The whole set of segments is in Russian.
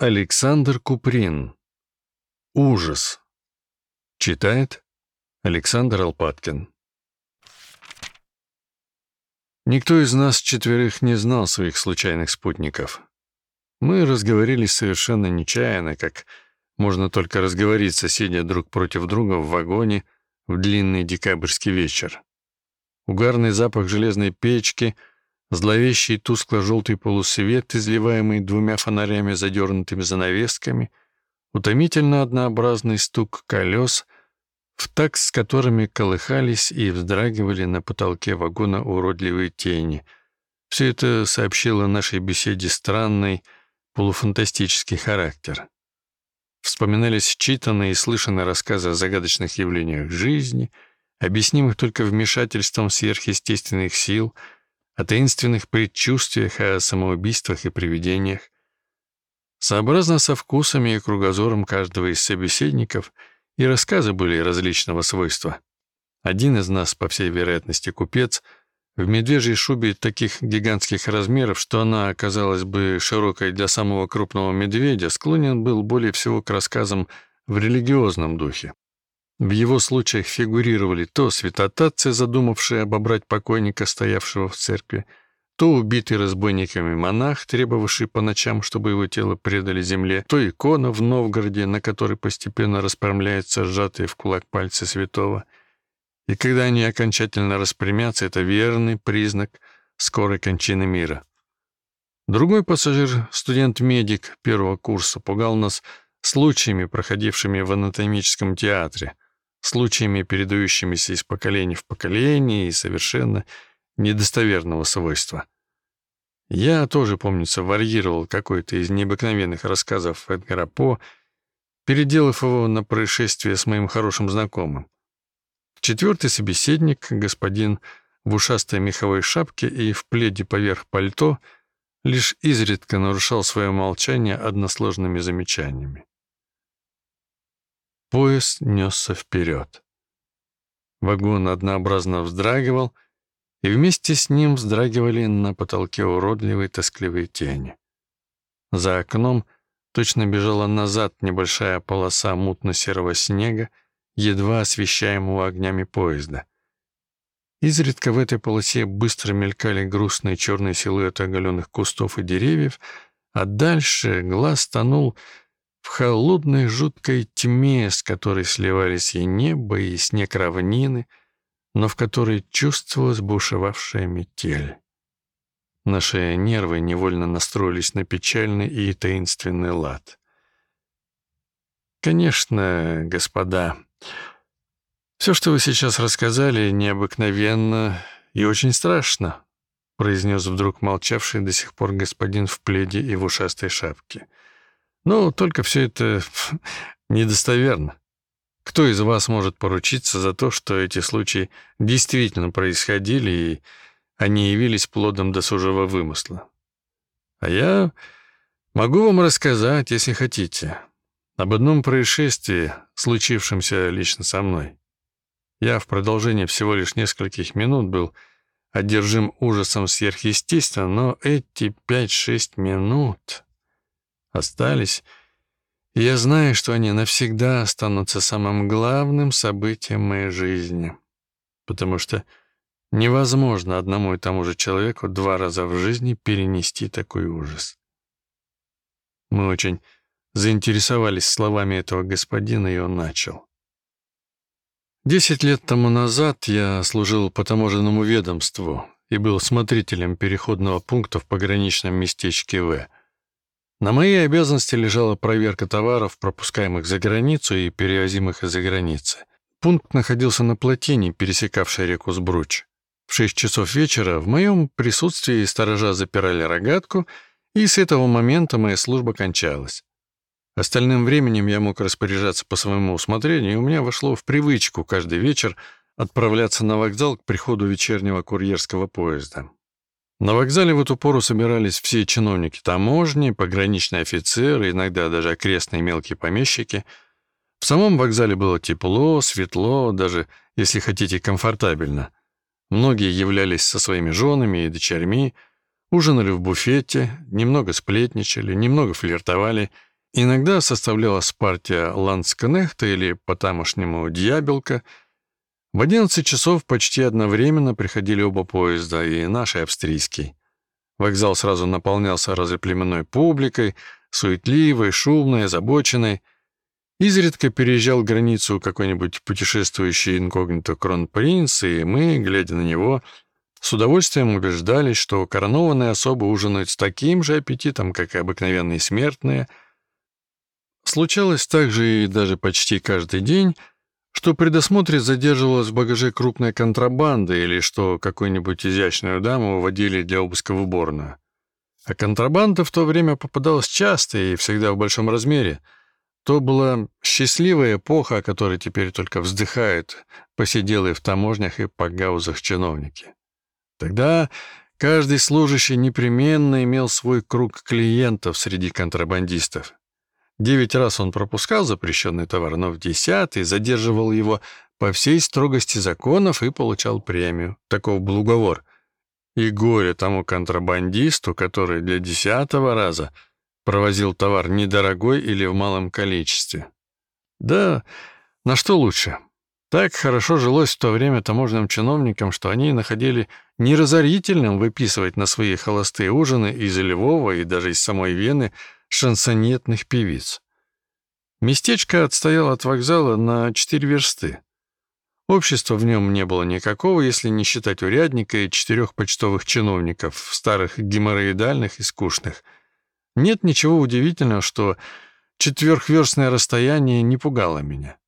Александр Куприн. Ужас. Читает Александр Алпаткин. Никто из нас четверых не знал своих случайных спутников. Мы разговорились совершенно нечаянно, как можно только разговориться, сидя друг против друга в вагоне в длинный декабрьский вечер. Угарный запах железной печки — Зловещий тускло-желтый полусвет, изливаемый двумя фонарями, задернутыми занавесками, утомительно однообразный стук колес, в такт с которыми колыхались и вздрагивали на потолке вагона уродливые тени. Все это сообщило нашей беседе странный, полуфантастический характер. Вспоминались читанные и слышанные рассказы о загадочных явлениях жизни, объяснимых только вмешательством сверхъестественных сил — о таинственных предчувствиях, о самоубийствах и привидениях. Сообразно со вкусами и кругозором каждого из собеседников и рассказы были различного свойства. Один из нас, по всей вероятности, купец, в медвежьей шубе таких гигантских размеров, что она оказалась бы широкой для самого крупного медведя, склонен был более всего к рассказам в религиозном духе. В его случаях фигурировали то святотатцы, задумавшие обобрать покойника, стоявшего в церкви, то убитый разбойниками монах, требовавший по ночам, чтобы его тело предали земле, то икона в Новгороде, на которой постепенно расправляются сжатые в кулак пальцы святого. И когда они окончательно распрямятся, это верный признак скорой кончины мира. Другой пассажир, студент-медик первого курса, пугал нас случаями, проходившими в анатомическом театре — случаями, передающимися из поколения в поколение и совершенно недостоверного свойства. Я тоже, помнится, варьировал какой-то из необыкновенных рассказов Эдгара По, переделав его на происшествие с моим хорошим знакомым. Четвертый собеседник, господин в ушастой меховой шапке и в пледе поверх пальто, лишь изредка нарушал свое молчание односложными замечаниями. Поезд несся вперед. Вагон однообразно вздрагивал, и вместе с ним вздрагивали на потолке уродливые тоскливые тени. За окном точно бежала назад небольшая полоса мутно-серого снега, едва освещаемого огнями поезда. Изредка в этой полосе быстро мелькали грустные черные силуэты оголенных кустов и деревьев, а дальше глаз тонул в холодной жуткой тьме, с которой сливались и небо, и снег равнины, но в которой чувствовалась бушевавшая метель. Наши нервы невольно настроились на печальный и таинственный лад. Конечно, господа, все, что вы сейчас рассказали, необыкновенно и очень страшно, произнес вдруг молчавший до сих пор господин в пледе и в ушастой шапке. Но только все это недостоверно. Кто из вас может поручиться за то, что эти случаи действительно происходили и они явились плодом досужего вымысла? А я могу вам рассказать, если хотите, об одном происшествии, случившемся лично со мной. Я в продолжении всего лишь нескольких минут был одержим ужасом сверхъестественного, но эти пять-шесть минут остались, и я знаю, что они навсегда останутся самым главным событием моей жизни, потому что невозможно одному и тому же человеку два раза в жизни перенести такой ужас. Мы очень заинтересовались словами этого господина, и он начал. Десять лет тому назад я служил по таможенному ведомству и был смотрителем переходного пункта в пограничном местечке В. На моей обязанности лежала проверка товаров, пропускаемых за границу и перевозимых из-за границы. Пункт находился на плотине, пересекавшей реку Сбруч. В шесть часов вечера в моем присутствии сторожа запирали рогатку, и с этого момента моя служба кончалась. Остальным временем я мог распоряжаться по своему усмотрению, и у меня вошло в привычку каждый вечер отправляться на вокзал к приходу вечернего курьерского поезда. На вокзале в эту пору собирались все чиновники таможни, пограничные офицеры, иногда даже окрестные мелкие помещики. В самом вокзале было тепло, светло, даже, если хотите, комфортабельно. Многие являлись со своими женами и дочерьми, ужинали в буфете, немного сплетничали, немного флиртовали Иногда составлялась партия ландсконехта или по-тамошнему дьябелка. В 11 часов почти одновременно приходили оба поезда, и наш, и австрийский. Вокзал сразу наполнялся разоплеменной публикой, суетливой, шумной, озабоченной. Изредка переезжал границу какой-нибудь путешествующий инкогнито кронпринц, и мы, глядя на него, с удовольствием убеждались, что коронованные особы ужинают с таким же аппетитом, как и обыкновенные смертные. Случалось также и даже почти каждый день, что при досмотре задерживалась в багаже крупная контрабанда или что какую-нибудь изящную даму водили для обыска в уборную. А контрабанда в то время попадалась часто и всегда в большом размере. То была счастливая эпоха, о которой теперь только вздыхают посиделые в таможнях и по гаузах чиновники. Тогда каждый служащий непременно имел свой круг клиентов среди контрабандистов. Девять раз он пропускал запрещенный товар, но в десятый задерживал его по всей строгости законов и получал премию. Таков был уговор. И горе тому контрабандисту, который для десятого раза провозил товар недорогой или в малом количестве. Да, на что лучше? Так хорошо жилось в то время таможенным чиновникам, что они находили неразорительным выписывать на свои холостые ужины из Львова и даже из самой Вены шансонетных певиц. Местечко отстояло от вокзала на четыре версты. Общества в нем не было никакого, если не считать урядника и четырех почтовых чиновников, старых, геморроидальных и скучных. Нет ничего удивительного, что четверхверстное расстояние не пугало меня.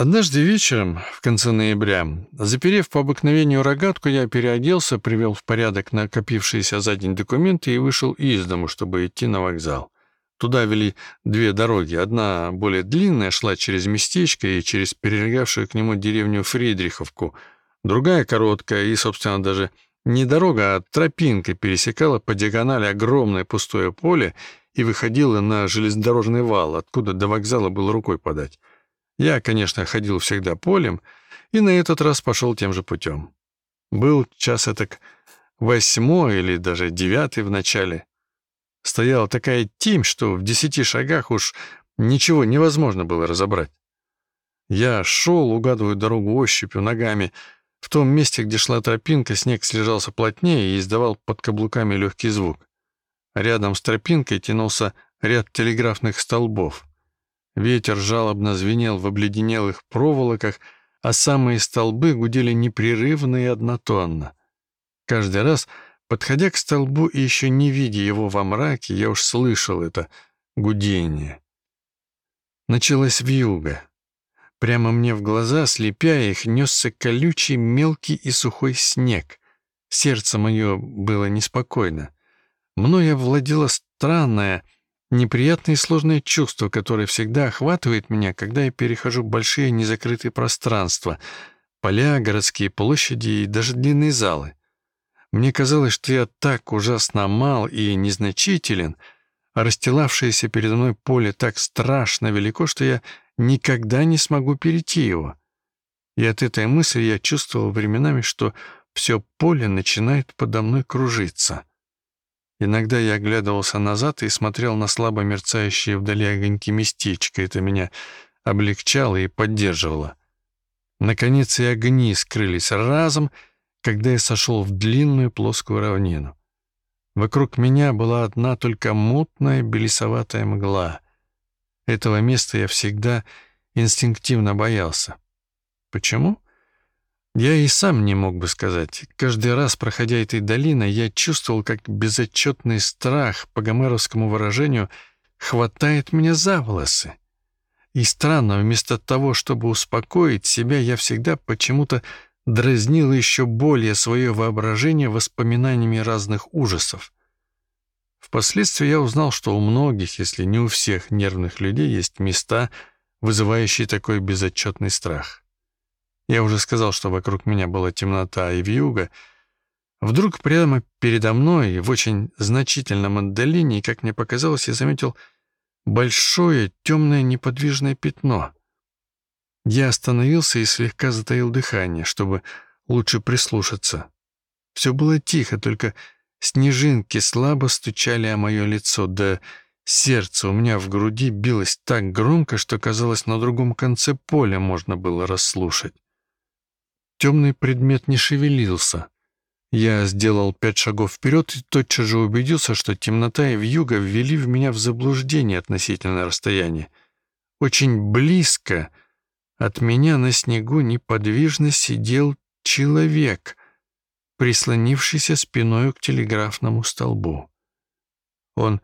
Однажды вечером, в конце ноября, заперев по обыкновению рогатку, я переоделся, привел в порядок накопившиеся за день документы и вышел из дому, чтобы идти на вокзал. Туда вели две дороги. Одна, более длинная, шла через местечко и через перелегавшую к нему деревню Фридриховку. Другая, короткая и, собственно, даже не дорога, а тропинка пересекала по диагонали огромное пустое поле и выходила на железнодорожный вал, откуда до вокзала было рукой подать. Я, конечно, ходил всегда полем, и на этот раз пошел тем же путем. Был час так восьмой или даже девятый в начале. Стояла такая тень, что в десяти шагах уж ничего невозможно было разобрать. Я шел, угадывая дорогу ощупью, ногами. В том месте, где шла тропинка, снег слежался плотнее и издавал под каблуками легкий звук. Рядом с тропинкой тянулся ряд телеграфных столбов. Ветер жалобно звенел в обледенелых проволоках, а самые столбы гудели непрерывно и однотонно. Каждый раз, подходя к столбу и еще не видя его во мраке, я уж слышал это гудение. Началась вьюга. Прямо мне в глаза, слепя их, несся колючий, мелкий и сухой снег. Сердце мое было неспокойно. Мною овладело странное, Неприятное и сложное чувство, которое всегда охватывает меня, когда я перехожу большие незакрытые пространства, поля, городские площади и даже длинные залы. Мне казалось, что я так ужасно мал и незначителен, а расстилавшееся передо мной поле так страшно велико, что я никогда не смогу перейти его. И от этой мысли я чувствовал временами, что все поле начинает подо мной кружиться. Иногда я оглядывался назад и смотрел на слабо мерцающие вдали огоньки местечка. Это меня облегчало и поддерживало. Наконец и огни скрылись разом, когда я сошел в длинную плоскую равнину. Вокруг меня была одна только мутная белесоватая мгла. Этого места я всегда инстинктивно боялся. Почему? Я и сам не мог бы сказать. Каждый раз, проходя этой долиной, я чувствовал, как безотчетный страх, по гомеровскому выражению, хватает меня за волосы. И странно, вместо того, чтобы успокоить себя, я всегда почему-то дразнил еще более свое воображение воспоминаниями разных ужасов. Впоследствии я узнал, что у многих, если не у всех нервных людей, есть места, вызывающие такой безотчетный страх. Я уже сказал, что вокруг меня была темнота и вьюга. Вдруг прямо передо мной, в очень значительном отдалении, как мне показалось, я заметил большое темное неподвижное пятно. Я остановился и слегка затаил дыхание, чтобы лучше прислушаться. Все было тихо, только снежинки слабо стучали о мое лицо, да Сердце у меня в груди билось так громко, что, казалось, на другом конце поля можно было расслушать. Темный предмет не шевелился. Я сделал пять шагов вперед и тотчас же убедился, что темнота и вьюга ввели в меня в заблуждение относительно расстояния. Очень близко от меня на снегу неподвижно сидел человек, прислонившийся спиной к телеграфному столбу. Он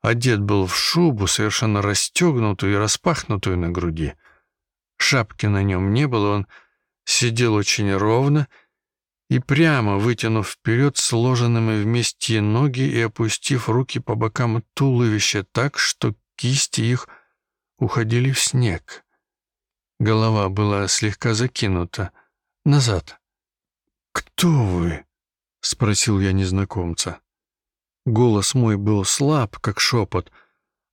одет был в шубу, совершенно расстегнутую и распахнутую на груди. Шапки на нем не было, он сидел очень ровно и прямо, вытянув вперед сложенными вместе ноги и опустив руки по бокам туловища так, что кисти их уходили в снег. Голова была слегка закинута назад. «Кто вы?» — спросил я незнакомца. Голос мой был слаб, как шепот,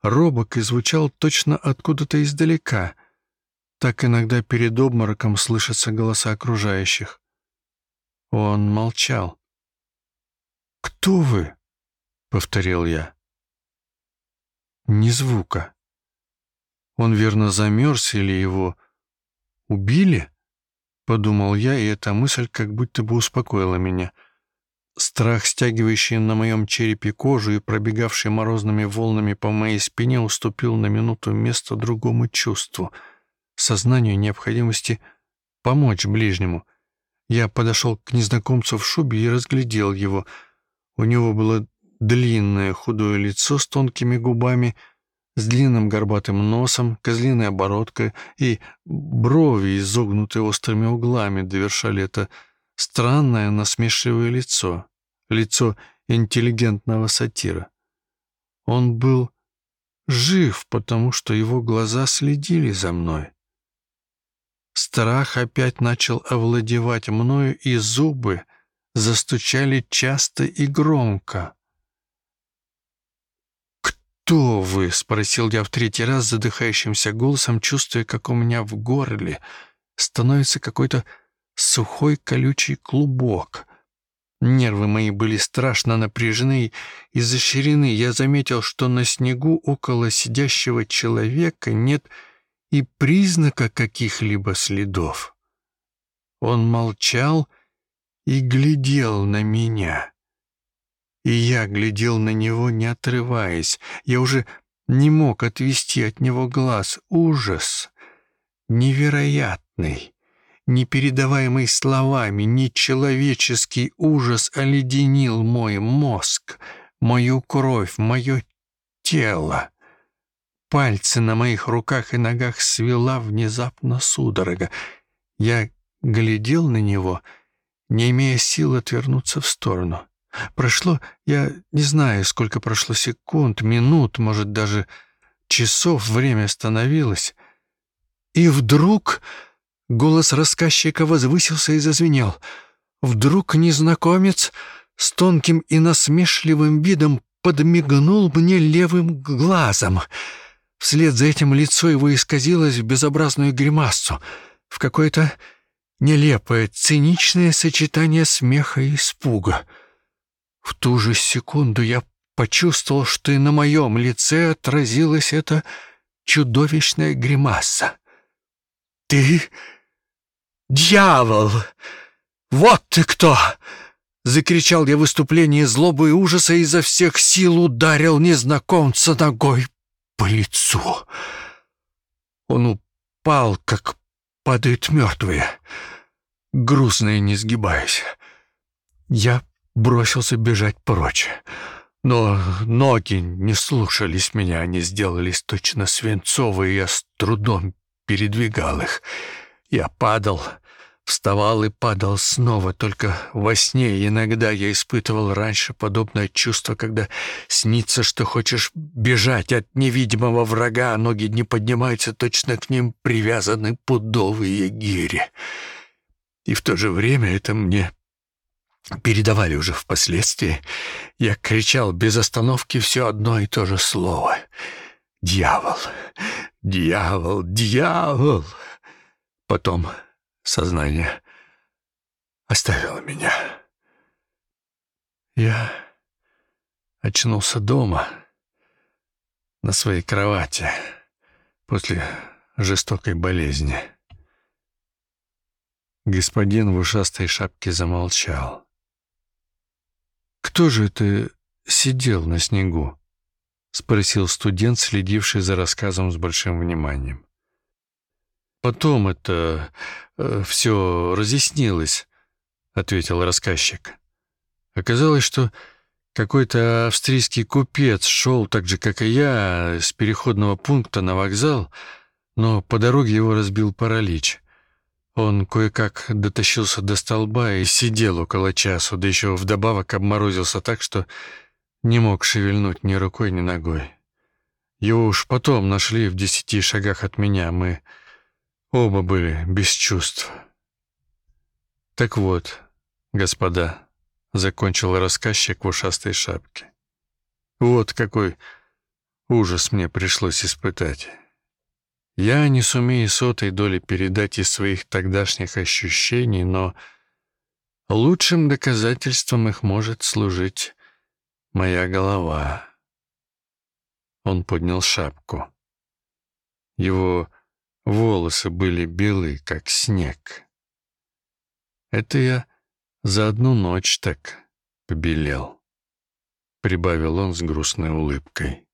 робок и звучал точно откуда-то издалека. Так иногда перед обмороком слышатся голоса окружающих. Он молчал. «Кто вы?» — повторил я. Ни звука. Он верно замерз или его убили? Подумал я, и эта мысль как будто бы успокоила меня. Страх, стягивающий на моем черепе кожу и пробегавший морозными волнами по моей спине, уступил на минуту место другому чувству — сознанию необходимости помочь ближнему. Я подошел к незнакомцу в шубе и разглядел его. У него было длинное худое лицо с тонкими губами — с длинным горбатым носом, козлиной обороткой и брови, изогнутые острыми углами, довершали это странное насмешливое лицо, лицо интеллигентного сатира. Он был жив, потому что его глаза следили за мной. Страх опять начал овладевать мною, и зубы застучали часто и громко. «Кто вы?» — спросил я в третий раз задыхающимся голосом, чувствуя, как у меня в горле становится какой-то сухой колючий клубок. Нервы мои были страшно напряжены и защирены. Я заметил, что на снегу около сидящего человека нет и признака каких-либо следов. Он молчал и глядел на меня. И я глядел на него, не отрываясь. Я уже не мог отвести от него глаз. Ужас! Невероятный, непередаваемый словами, нечеловеческий ужас оледенил мой мозг, мою кровь, мое тело. Пальцы на моих руках и ногах свела внезапно судорога. Я глядел на него, не имея сил отвернуться в сторону. Прошло, я не знаю, сколько прошло секунд, минут, может, даже часов время остановилось. И вдруг голос рассказчика возвысился и зазвенел. Вдруг незнакомец с тонким и насмешливым видом подмигнул мне левым глазом. Вслед за этим лицо его исказилось в безобразную гримасу, в какое-то нелепое, циничное сочетание смеха и испуга — в ту же секунду я почувствовал, что и на моем лице отразилась эта чудовищная гримаса. «Ты дьявол! Вот ты кто!» Закричал я в выступлении злобы и ужаса и изо всех сил ударил незнакомца ногой по лицу. Он упал, как падают мертвые, грустно и не сгибаясь. Я бросился бежать прочь. Но ноги не слушались меня, они сделались точно свинцовые, я с трудом передвигал их. Я падал, вставал и падал снова, только во сне иногда я испытывал раньше подобное чувство, когда снится, что хочешь бежать от невидимого врага, а ноги не поднимаются, точно к ним привязаны пудовые гири. И в то же время это мне передавали уже впоследствии, я кричал без остановки все одно и то же слово. «Дьявол! Дьявол! Дьявол!» Потом сознание оставило меня. Я очнулся дома. на своей кровати после жестокой болезни. Господин в ушастой шапке замолчал. «Кто же это сидел на снегу?» — спросил студент, следивший за рассказом с большим вниманием. «Потом это э, все разъяснилось», — ответил рассказчик. «Оказалось, что какой-то австрийский купец шел так же, как и я, с переходного пункта на вокзал, но по дороге его разбил паралич. Он кое-как дотащился до столба и сидел около часу, да еще вдобавок обморозился так, что не мог шевельнуть ни рукой, ни ногой. Его уж потом нашли в десяти шагах от меня. Мы оба были без чувств. Так вот, господа, закончил рассказчик в ушастой шапке. Вот какой ужас мне пришлось испытать. Я не сумею сотой доли передать из своих тогдашних ощущений, но лучшим доказательством их может служить моя голова. Он поднял шапку. Его волосы были белы, как снег. Это я за одну ночь так побелел, прибавил он с грустной улыбкой.